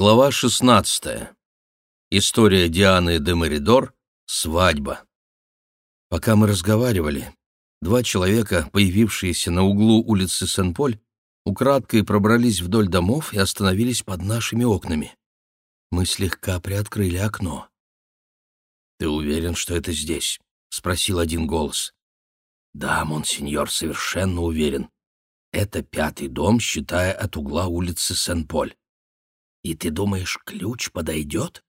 Глава 16. История Дианы де Меридор. Свадьба. Пока мы разговаривали, два человека, появившиеся на углу улицы Сен-Поль, украдкой пробрались вдоль домов и остановились под нашими окнами. Мы слегка приоткрыли окно. «Ты уверен, что это здесь?» — спросил один голос. «Да, монсеньор, совершенно уверен. Это пятый дом, считая от угла улицы Сен-Поль. «И ты думаешь, ключ подойдет?»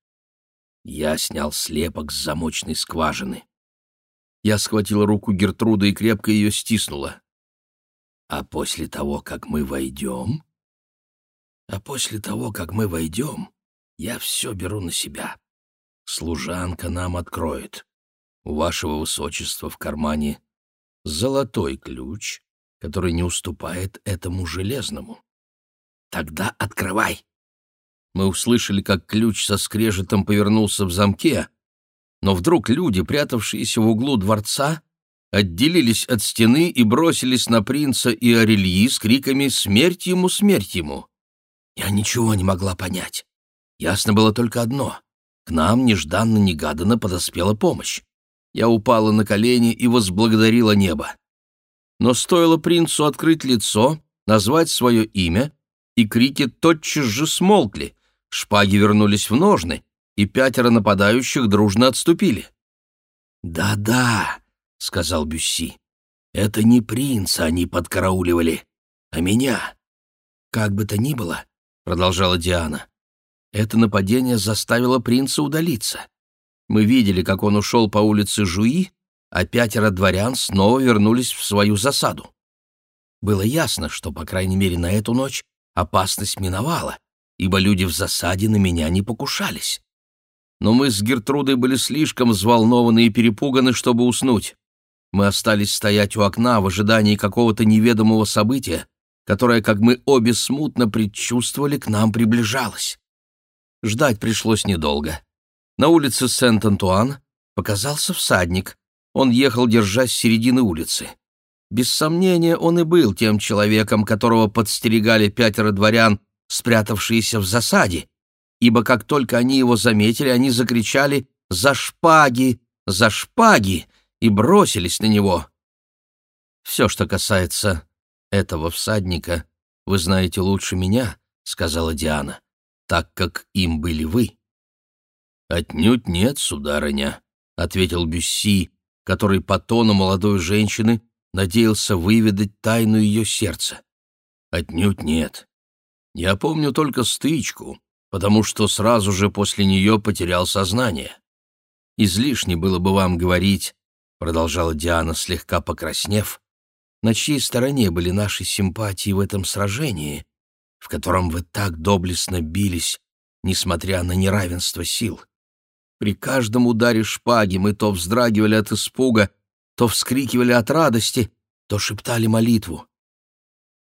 Я снял слепок с замочной скважины. Я схватила руку Гертруды и крепко ее стиснула. «А после того, как мы войдем?» «А после того, как мы войдем, я все беру на себя. Служанка нам откроет. У вашего высочества в кармане золотой ключ, который не уступает этому железному. Тогда открывай!» Мы услышали, как ключ со скрежетом повернулся в замке, но вдруг люди, прятавшиеся в углу дворца, отделились от стены и бросились на принца и Орельи с криками «Смерть ему, смерть ему!». Я ничего не могла понять. Ясно было только одно — к нам нежданно-негаданно подоспела помощь. Я упала на колени и возблагодарила небо. Но стоило принцу открыть лицо, назвать свое имя, и крики тотчас же смолкли, Шпаги вернулись в ножны, и пятеро нападающих дружно отступили. «Да-да», — сказал Бюсси, — «это не принца они подкарауливали, а меня». «Как бы то ни было», — продолжала Диана, — «это нападение заставило принца удалиться. Мы видели, как он ушел по улице Жуи, а пятеро дворян снова вернулись в свою засаду. Было ясно, что, по крайней мере, на эту ночь опасность миновала, ибо люди в засаде на меня не покушались. Но мы с Гертрудой были слишком взволнованы и перепуганы, чтобы уснуть. Мы остались стоять у окна в ожидании какого-то неведомого события, которое, как мы обе смутно предчувствовали, к нам приближалось. Ждать пришлось недолго. На улице Сент-Антуан показался всадник. Он ехал, держась середины улицы. Без сомнения, он и был тем человеком, которого подстерегали пятеро дворян спрятавшиеся в засаде, ибо как только они его заметили, они закричали «За шпаги! За шпаги!» и бросились на него. «Все, что касается этого всадника, вы знаете лучше меня», — сказала Диана, — «так как им были вы». «Отнюдь нет, сударыня», — ответил Бюсси, который по тону молодой женщины надеялся выведать тайну ее сердца. «Отнюдь нет. Я помню только стычку, потому что сразу же после нее потерял сознание. Излишне было бы вам говорить, — продолжала Диана, слегка покраснев, — на чьей стороне были наши симпатии в этом сражении, в котором вы так доблестно бились, несмотря на неравенство сил. При каждом ударе шпаги мы то вздрагивали от испуга, то вскрикивали от радости, то шептали молитву.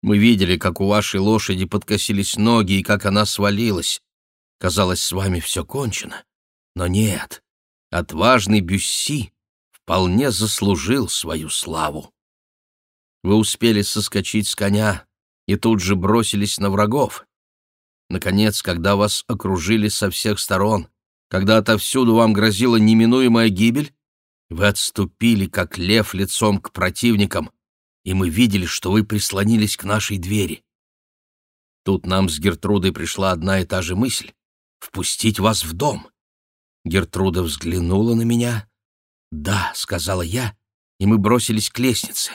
Мы видели, как у вашей лошади подкосились ноги и как она свалилась. Казалось, с вами все кончено. Но нет, отважный Бюсси вполне заслужил свою славу. Вы успели соскочить с коня и тут же бросились на врагов. Наконец, когда вас окружили со всех сторон, когда отовсюду вам грозила неминуемая гибель, вы отступили, как лев лицом к противникам, и мы видели, что вы прислонились к нашей двери. Тут нам с Гертрудой пришла одна и та же мысль — впустить вас в дом. Гертруда взглянула на меня. «Да», — сказала я, и мы бросились к лестнице.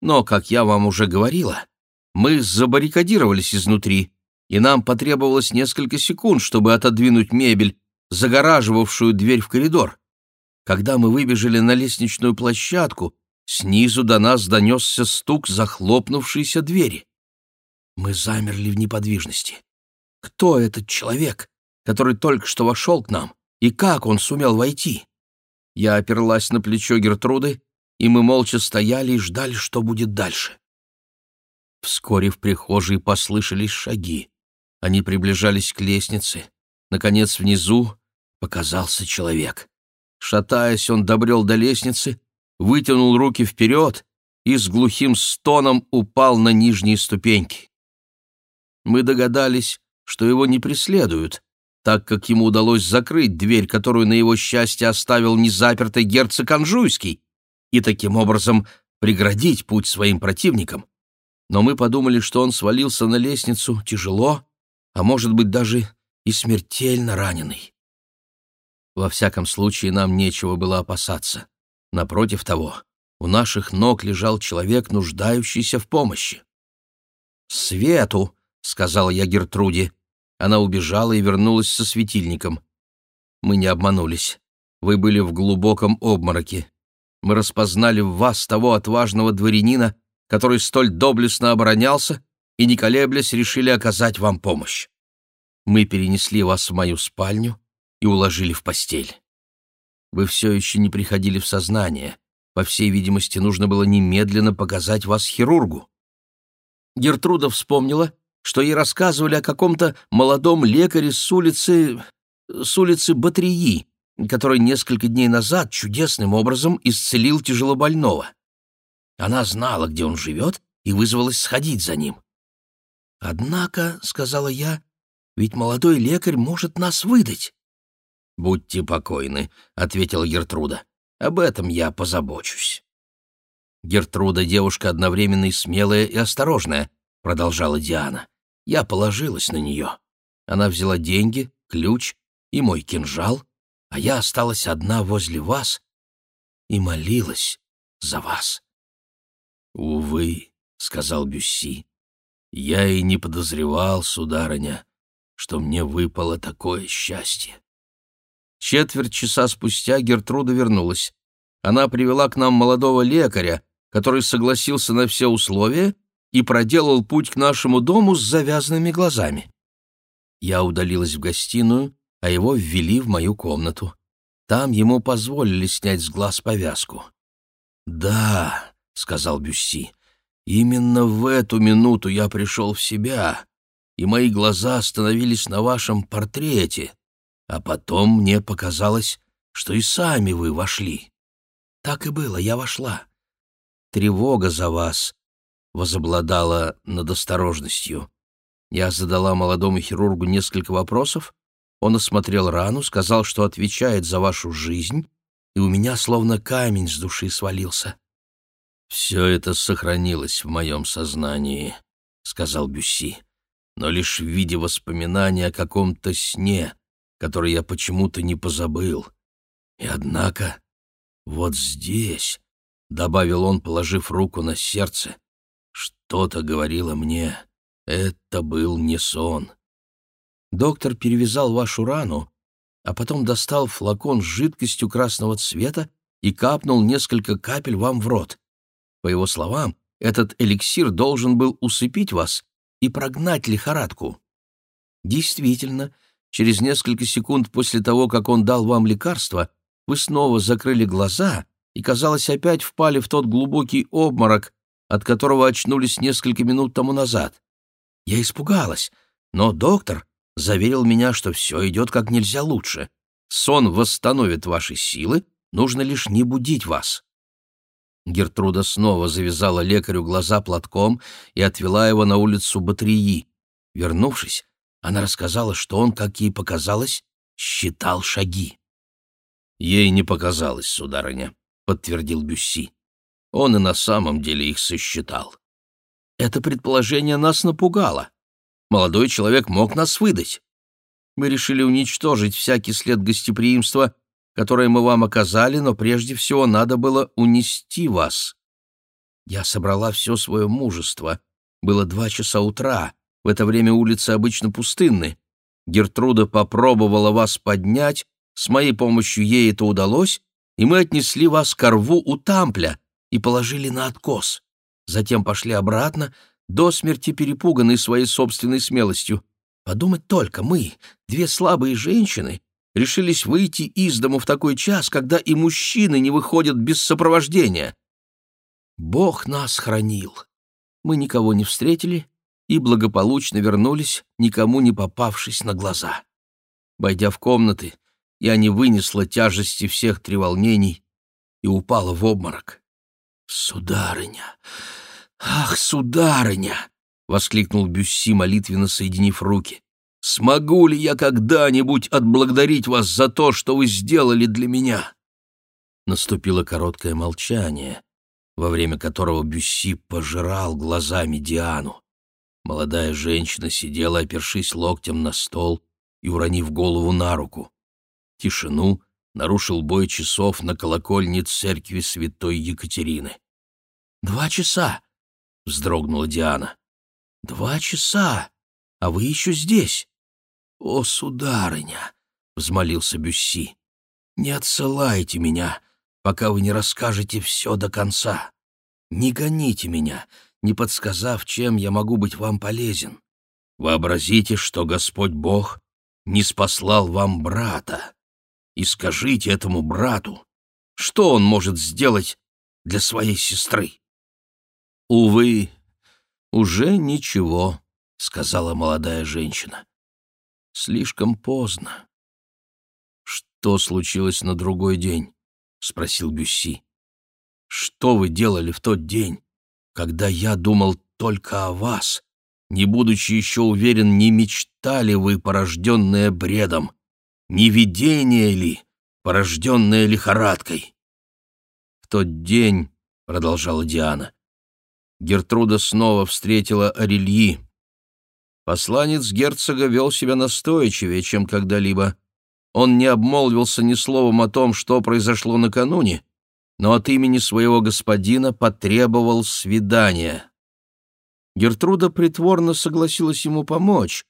Но, как я вам уже говорила, мы забаррикадировались изнутри, и нам потребовалось несколько секунд, чтобы отодвинуть мебель, загораживавшую дверь в коридор. Когда мы выбежали на лестничную площадку, Снизу до нас донесся стук захлопнувшейся двери. Мы замерли в неподвижности. Кто этот человек, который только что вошел к нам, и как он сумел войти? Я оперлась на плечо Гертруды, и мы молча стояли и ждали, что будет дальше. Вскоре в прихожей послышались шаги. Они приближались к лестнице. Наконец, внизу показался человек. Шатаясь, он добрел до лестницы, вытянул руки вперед и с глухим стоном упал на нижние ступеньки. Мы догадались, что его не преследуют, так как ему удалось закрыть дверь, которую на его счастье оставил незапертой герцог Анжуйский, и таким образом преградить путь своим противникам. Но мы подумали, что он свалился на лестницу тяжело, а может быть даже и смертельно раненый. Во всяком случае, нам нечего было опасаться. Напротив того, у наших ног лежал человек, нуждающийся в помощи. «Свету!» — сказала я Гертруде. Она убежала и вернулась со светильником. Мы не обманулись. Вы были в глубоком обмороке. Мы распознали в вас того отважного дворянина, который столь доблестно оборонялся, и, не колеблясь, решили оказать вам помощь. Мы перенесли вас в мою спальню и уложили в постель. Вы все еще не приходили в сознание. По всей видимости, нужно было немедленно показать вас хирургу. Гертруда вспомнила, что ей рассказывали о каком-то молодом лекаре с улицы... с улицы Батрии, который несколько дней назад чудесным образом исцелил тяжелобольного. Она знала, где он живет, и вызвалась сходить за ним. «Однако», — сказала я, — «ведь молодой лекарь может нас выдать». «Будьте покойны», — ответила Гертруда. «Об этом я позабочусь». Гертруда — девушка одновременно и смелая, и осторожная, — продолжала Диана. Я положилась на нее. Она взяла деньги, ключ и мой кинжал, а я осталась одна возле вас и молилась за вас. «Увы», — сказал Бюсси, — «я и не подозревал, сударыня, что мне выпало такое счастье». Четверть часа спустя Гертруда вернулась. Она привела к нам молодого лекаря, который согласился на все условия и проделал путь к нашему дому с завязанными глазами. Я удалилась в гостиную, а его ввели в мою комнату. Там ему позволили снять с глаз повязку. «Да», — сказал Бюсси, — «именно в эту минуту я пришел в себя, и мои глаза остановились на вашем портрете, а потом мне показалось, что и сами вы вошли. Так и было, я вошла. Тревога за вас возобладала над осторожностью. Я задала молодому хирургу несколько вопросов, он осмотрел рану, сказал, что отвечает за вашу жизнь, и у меня словно камень с души свалился. «Все это сохранилось в моем сознании», — сказал Бюсси, «но лишь в виде воспоминания о каком-то сне, который я почему-то не позабыл. И однако вот здесь, — добавил он, положив руку на сердце, — что-то говорило мне, это был не сон. Доктор перевязал вашу рану, а потом достал флакон с жидкостью красного цвета и капнул несколько капель вам в рот. По его словам, этот эликсир должен был усыпить вас и прогнать лихорадку. Действительно, через несколько секунд после того, как он дал вам лекарство, вы снова закрыли глаза и, казалось, опять впали в тот глубокий обморок, от которого очнулись несколько минут тому назад. Я испугалась, но доктор заверил меня, что все идет как нельзя лучше. Сон восстановит ваши силы, нужно лишь не будить вас. Гертруда снова завязала лекарю глаза платком и отвела его на улицу Батрии. Вернувшись, она рассказала, что он, как ей показалось, считал шаги. «Ей не показалось, сударыня», — подтвердил Бюсси. Он и на самом деле их сосчитал. Это предположение нас напугало. Молодой человек мог нас выдать. Мы решили уничтожить всякий след гостеприимства, которое мы вам оказали, но прежде всего надо было унести вас. Я собрала все свое мужество. Было два часа утра. В это время улицы обычно пустынны. Гертруда попробовала вас поднять, с моей помощью ей это удалось, и мы отнесли вас к рву у Тампля и положили на откос. Затем пошли обратно, до смерти перепуганные своей собственной смелостью. Подумать только, мы, две слабые женщины, решились выйти из дому в такой час, когда и мужчины не выходят без сопровождения. Бог нас хранил. Мы никого не встретили и благополучно вернулись, никому не попавшись на глаза. Войдя в комнаты, я не вынесла тяжести всех треволнений и упала в обморок. «Сударыня! Ах, сударыня!» — воскликнул Бюсси, молитвенно соединив руки. смогу ли я когда-нибудь отблагодарить вас за то, что вы сделали для меня?» Наступило короткое молчание, во время которого Бюсси пожирал глазами Диану. Молодая женщина сидела, опершись локтем на стол и уронив голову на руку. Тишину нарушил бой часов на колокольне церкви святой Екатерины. «Два часа!» — вздрогнула Диана. «Два часа! А вы еще здесь!» «О, сударыня!» — взмолился Бюсси. «Не отсылайте меня, пока вы не расскажете все до конца. Не гоните меня, не подсказав, чем я могу быть вам полезен. Вообразите, что Господь Бог не спаслал вам брата, и скажите этому брату, что он может сделать для своей сестры. «Увы, уже ничего», — сказала молодая женщина. «Слишком поздно». «Что случилось на другой день?» — спросил Бюсси. «Что вы делали в тот день, когда я думал только о вас, не будучи еще уверен, не мечтали вы, порожденные бредом, не видение ли, порожденное лихорадкой?» «В тот день», — продолжала Диана, Гертруда снова встретила Орельи. Посланец герцога вел себя настойчивее, чем когда-либо. Он не обмолвился ни словом о том, что произошло накануне, но от имени своего господина потребовал свидания. Гертруда притворно согласилась ему помочь,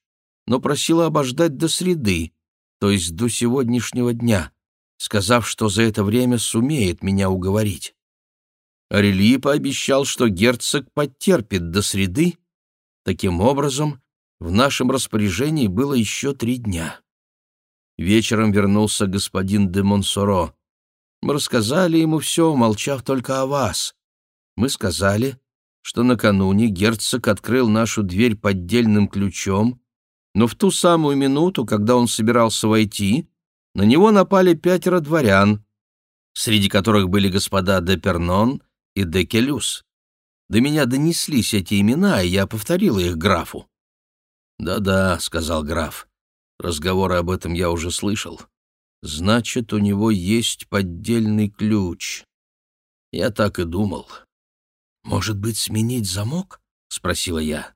но просила обождать до среды, то есть до сегодняшнего дня, сказав, что за это время сумеет меня уговорить. Арельи пообещал, что герцог потерпит до среды. Таким образом, в нашем распоряжении было еще три дня. Вечером вернулся господин де Монсоро. Мы рассказали ему все, молчав только о вас. Мы сказали, что накануне герцог открыл нашу дверь поддельным ключом, но в ту самую минуту, когда он собирался войти, на него напали пятеро дворян, среди которых были господа де Пернон, и Декелюс. До меня донеслись эти имена, и я повторил их графу. «Да-да», — сказал граф, — «разговоры об этом я уже слышал. Значит, у него есть поддельный ключ. Я так и думал». «Может быть, сменить замок?» — спросила я.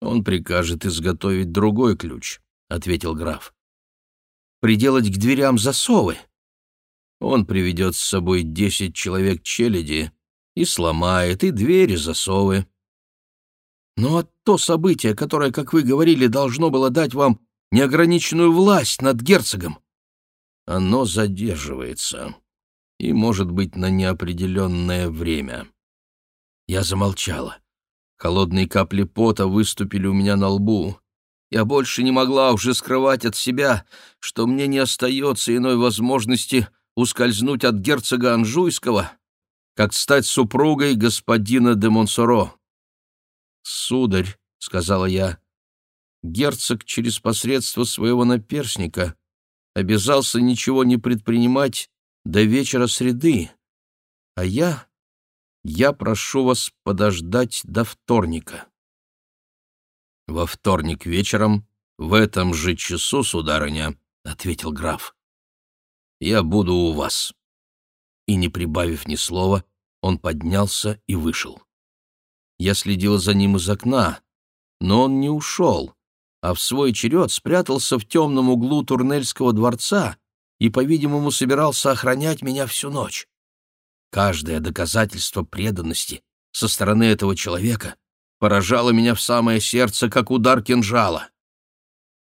«Он прикажет изготовить другой ключ», — ответил граф. «Приделать к дверям засовы?» Он приведет с собой десять человек челяди и сломает и двери, засовы. Ну а то событие, которое, как вы говорили, должно было дать вам неограниченную власть над герцогом, оно задерживается и, может быть, на неопределенное время. Я замолчала. Холодные капли пота выступили у меня на лбу. Я больше не могла уже скрывать от себя, что мне не остается иной возможности ускользнуть от герцога Анжуйского, как стать супругой господина де Монсоро. «Сударь», — сказала я, — герцог через посредство своего наперсника обязался ничего не предпринимать до вечера среды, а я... я прошу вас подождать до вторника». «Во вторник вечером, в этом же часу, сударыня», — ответил граф, — «я буду у вас» и, не прибавив ни слова, он поднялся и вышел. Я следил за ним из окна, но он не ушел, а в свой черед спрятался в темном углу Турнельского дворца и, по-видимому, собирался охранять меня всю ночь. Каждое доказательство преданности со стороны этого человека поражало меня в самое сердце, как удар кинжала.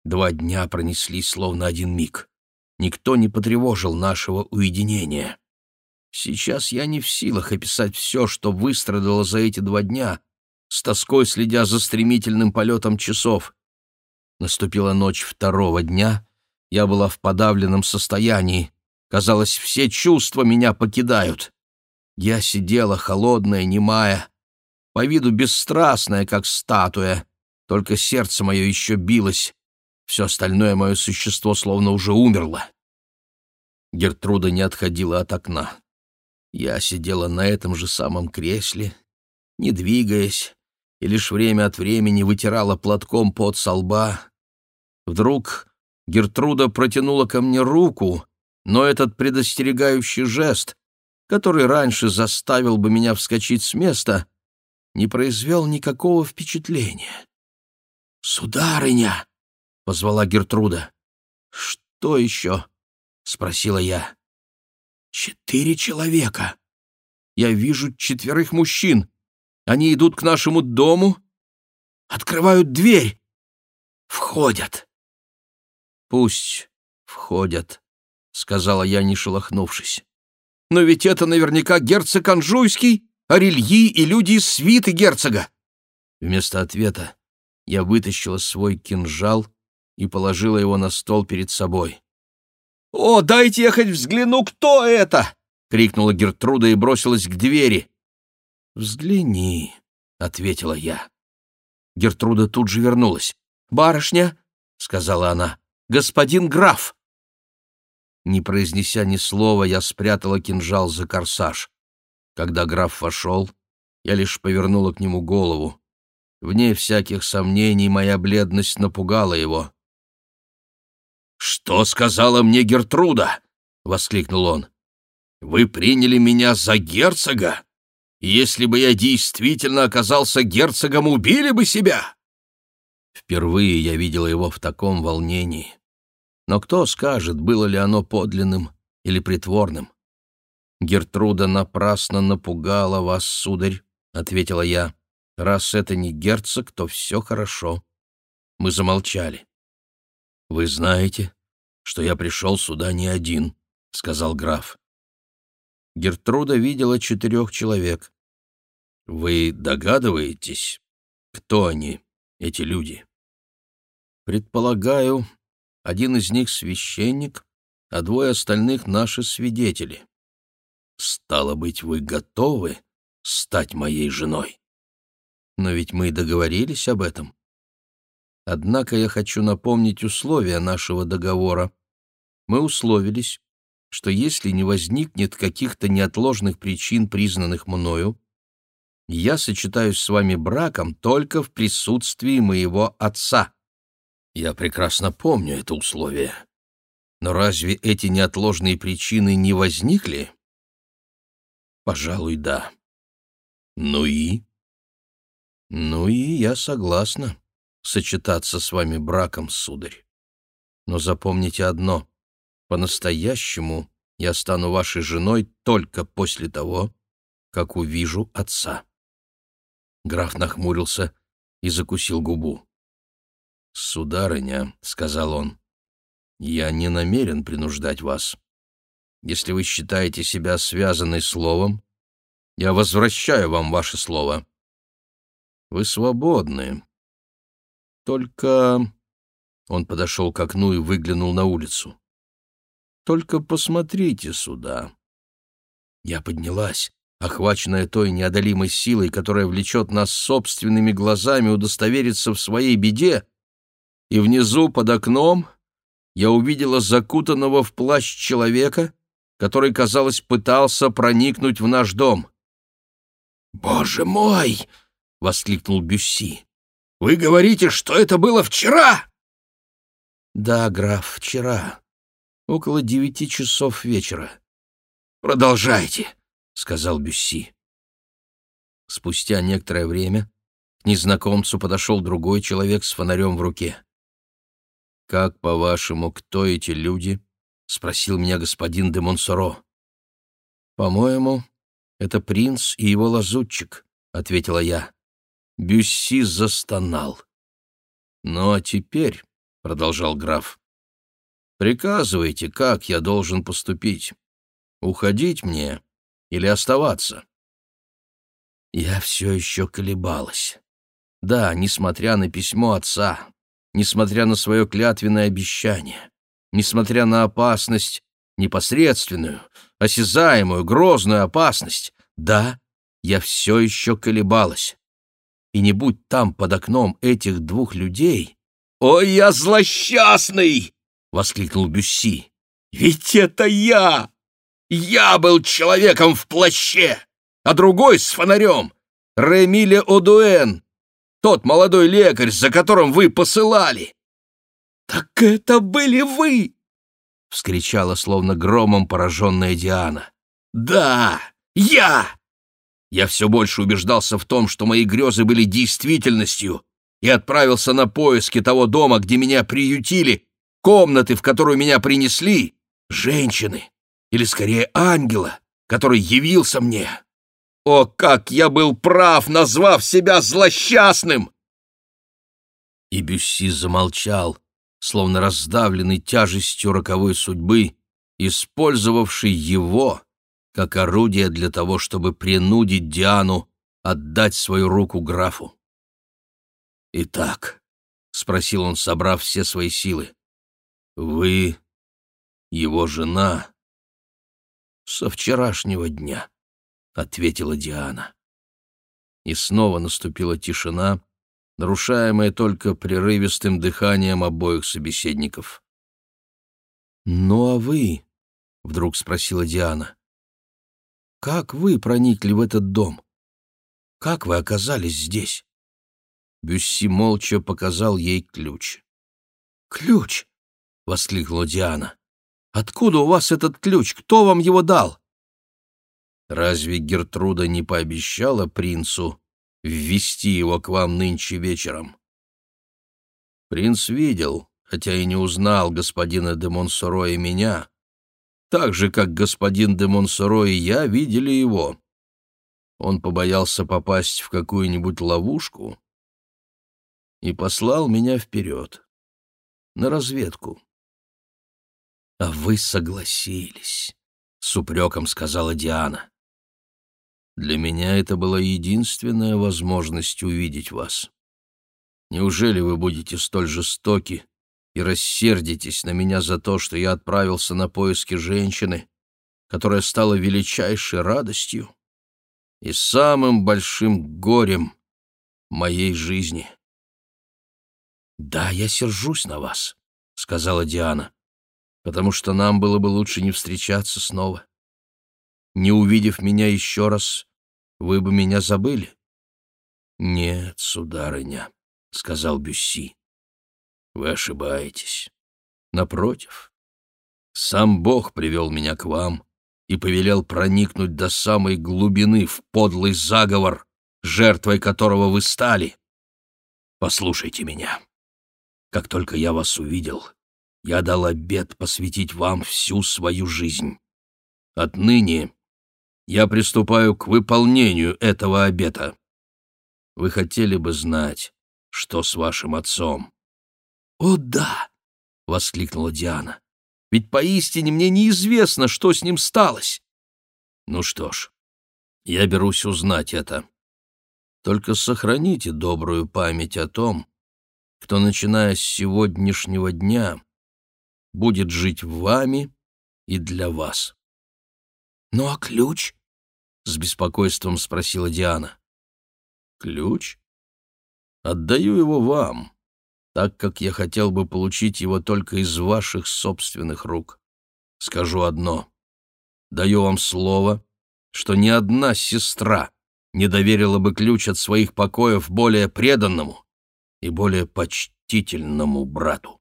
Два дня пронеслись словно один миг. Никто не потревожил нашего уединения. Сейчас я не в силах описать все, что выстрадало за эти два дня, с тоской следя за стремительным полетом часов. Наступила ночь второго дня, я была в подавленном состоянии. Казалось, все чувства меня покидают. Я сидела холодная, немая, по виду бесстрастная, как статуя, только сердце мое еще билось, все остальное мое существо словно уже умерло. Гертруда не отходила от окна. Я сидела на этом же самом кресле, не двигаясь, и лишь время от времени вытирала платком пот со лба. Вдруг Гертруда протянула ко мне руку, но этот предостерегающий жест, который раньше заставил бы меня вскочить с места, не произвел никакого впечатления. «Сударыня!» — позвала Гертруда. «Что еще?» — спросила я. «Четыре человека. Я вижу четверых мужчин. Они идут к нашему дому, открывают дверь, входят». «Пусть входят», — сказала я, не шелохнувшись. «Но ведь это наверняка герцог Анжуйский, Орельи и люди из свиты герцога». Вместо ответа я вытащила свой кинжал и положила его на стол перед собой. «О, дайте я хоть взгляну, кто это!» — крикнула Гертруда и бросилась к двери. «Взгляни», — ответила я. Гертруда тут же вернулась. «Барышня», — сказала она, — «господин граф». Не произнеся ни слова, я спрятала кинжал за корсаж. Когда граф вошел, я лишь повернула к нему голову. Вне всяких сомнений моя бледность напугала его. «Что сказала мне Гертруда?» — воскликнул он. «Вы приняли меня за герцога? Если бы я действительно оказался герцогом, убили бы себя!» Впервые я видела его в таком волнении. Но кто скажет, было ли оно подлинным или притворным? «Гертруда напрасно напугала вас, сударь», — ответила я. «Раз это не герцог, то все хорошо». Мы замолчали. «Вы знаете, что я пришел сюда не один», — сказал граф. Гертруда видела четырех человек. «Вы догадываетесь, кто они, эти люди?» «Предполагаю, один из них священник, а двое остальных — наши свидетели». «Стало быть, вы готовы стать моей женой?» «Но ведь мы договорились об этом. Однако я хочу напомнить условия нашего договора. Мы условились, что если не возникнет каких-то неотложных причин, признанных мною, я сочетаюсь с вами браком только в присутствии моего отца. Я прекрасно помню это условие. Но разве эти неотложные причины не возникли? Пожалуй, да. Ну и? Ну и я согласна сочетаться с вами браком, сударь. Но запомните одно — по-настоящему я стану вашей женой только после того, как увижу отца. Граф нахмурился и закусил губу. «Сударыня», — сказал он, — «я не намерен принуждать вас. Если вы считаете себя связанной словом, я возвращаю вам ваше слово. Вы свободны, только...» Он подошел к окну и выглянул на улицу. «Только посмотрите сюда». Я поднялась, охваченная той неодолимой силой, которая влечет нас собственными глазами удостовериться в своей беде, и внизу под окном я увидела закутанного в плащ человека, который, казалось, пытался проникнуть в наш дом. «Боже мой!» — воскликнул Бюсси. Вы говорите, что это было вчера?» «Да, граф, вчера. Около девяти часов вечера». «Продолжайте», — сказал Бюсси. Спустя некоторое время к незнакомцу подошел другой человек с фонарем в руке. «Как, по-вашему, кто эти люди?» — спросил меня господин де Монсоро. «По-моему, это принц и его лазутчик», — ответила я. Бюсси застонал. «Ну а теперь», — продолжал граф, — «приказывайте, как я должен поступить. Уходить мне или оставаться?» Я все еще колебалась. Да, несмотря на письмо отца, несмотря на свое клятвенное обещание, несмотря на опасность, непосредственную, осязаемую, грозную опасность, да, я все еще колебалась и не будь там под окном этих двух людей... «Ой, я злосчастный!» — воскликнул Бюсси. «Ведь это я! Я был человеком в плаще, а другой с фонарем. Ремиле Одуэн, тот молодой лекарь, за которым вы посылали. «Так это были вы!» — вскричала, словно громом пораженная Диана. «Да, я!» Я все больше убеждался в том, что мои грезы были действительностью, и отправился на поиски того дома, где меня приютили, комнаты, в которую меня принесли, женщины, или скорее ангела, который явился мне. О, как я был прав, назвав себя злосчастным! И Бюсси замолчал, словно раздавленный тяжестью роковой судьбы, использовавший его как орудие для того, чтобы принудить Диану отдать свою руку графу. «Итак», — спросил он, собрав все свои силы, — «вы его жена?» «Со вчерашнего дня», — ответила Диана. И снова наступила тишина, нарушаемая только прерывистым дыханием обоих собеседников. «Ну а вы?» — вдруг спросила Диана. «Как вы проникли в этот дом? Как вы оказались здесь?» Бюсси молча показал ей ключ. «Ключ!» — воскликнула Диана. «Откуда у вас этот ключ? Кто вам его дал?» «Разве Гертруда не пообещала принцу ввести его к вам нынче вечером?» Принц видел, хотя и не узнал господина де Монсоро и меня, так же, как господин де Монсоро и я видели его. Он побоялся попасть в какую-нибудь ловушку и послал меня вперед, на разведку. — А вы согласились, — с упреком сказала Диана. Для меня это была единственная возможность увидеть вас. Неужели вы будете столь жестоки и рассердитесь на меня за то, что я отправился на поиски женщины, которая стала величайшей радостью и самым большим горем моей жизни? «Да, я сержусь на вас», — сказала Диана, «потому что нам было бы лучше не встречаться снова. Не увидев меня еще раз, вы бы меня забыли». «Нет, сударыня», — сказал Бюсси, — «вы ошибаетесь. Напротив, сам Бог привел меня к вам и повелел проникнуть до самой глубины в подлый заговор, жертвой которого вы стали. Послушайте меня». Как только я вас увидел, я дал обет посвятить вам всю свою жизнь. Отныне я приступаю к выполнению этого обета. Вы хотели бы знать, что с вашим отцом?» «О, да!» — воскликнула Диана. «Ведь поистине мне неизвестно, что с ним сталось». «Ну что ж, я берусь узнать это. Только сохраните добрую память о том, кто, начиная с сегодняшнего дня, будет жить вами и для вас. «Ну а ключ?» — с беспокойством спросила Диана. «Ключ? Отдаю его вам, так как я хотел бы получить его только из ваших собственных рук. Скажу одно. Даю вам слово, что ни одна сестра не доверила бы ключ от своих покоев более преданному, и более почтительному брату.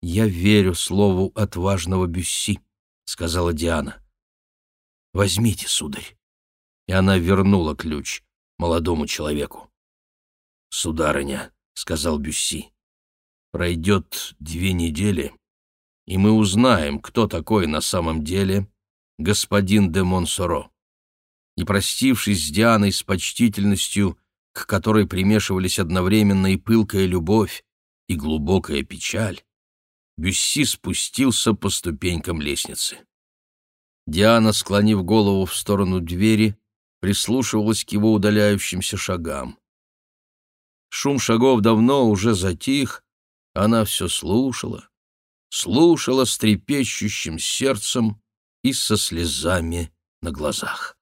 «Я верю слову отважного Бюсси», — сказала Диана. «Возьмите, сударь». И она вернула ключ молодому человеку. «Сударыня», — сказал Бюсси, — «пройдет две недели, и мы узнаем, кто такой на самом деле господин де Монсоро». Не простившись с Дианой с почтительностью, к которой примешивались одновременно и пылкая любовь, и глубокая печаль, Бюсси спустился по ступенькам лестницы. Диана, склонив голову в сторону двери, прислушивалась к его удаляющимся шагам. Шум шагов давно уже затих, она все слушала, слушала с трепещущим сердцем и со слезами на глазах.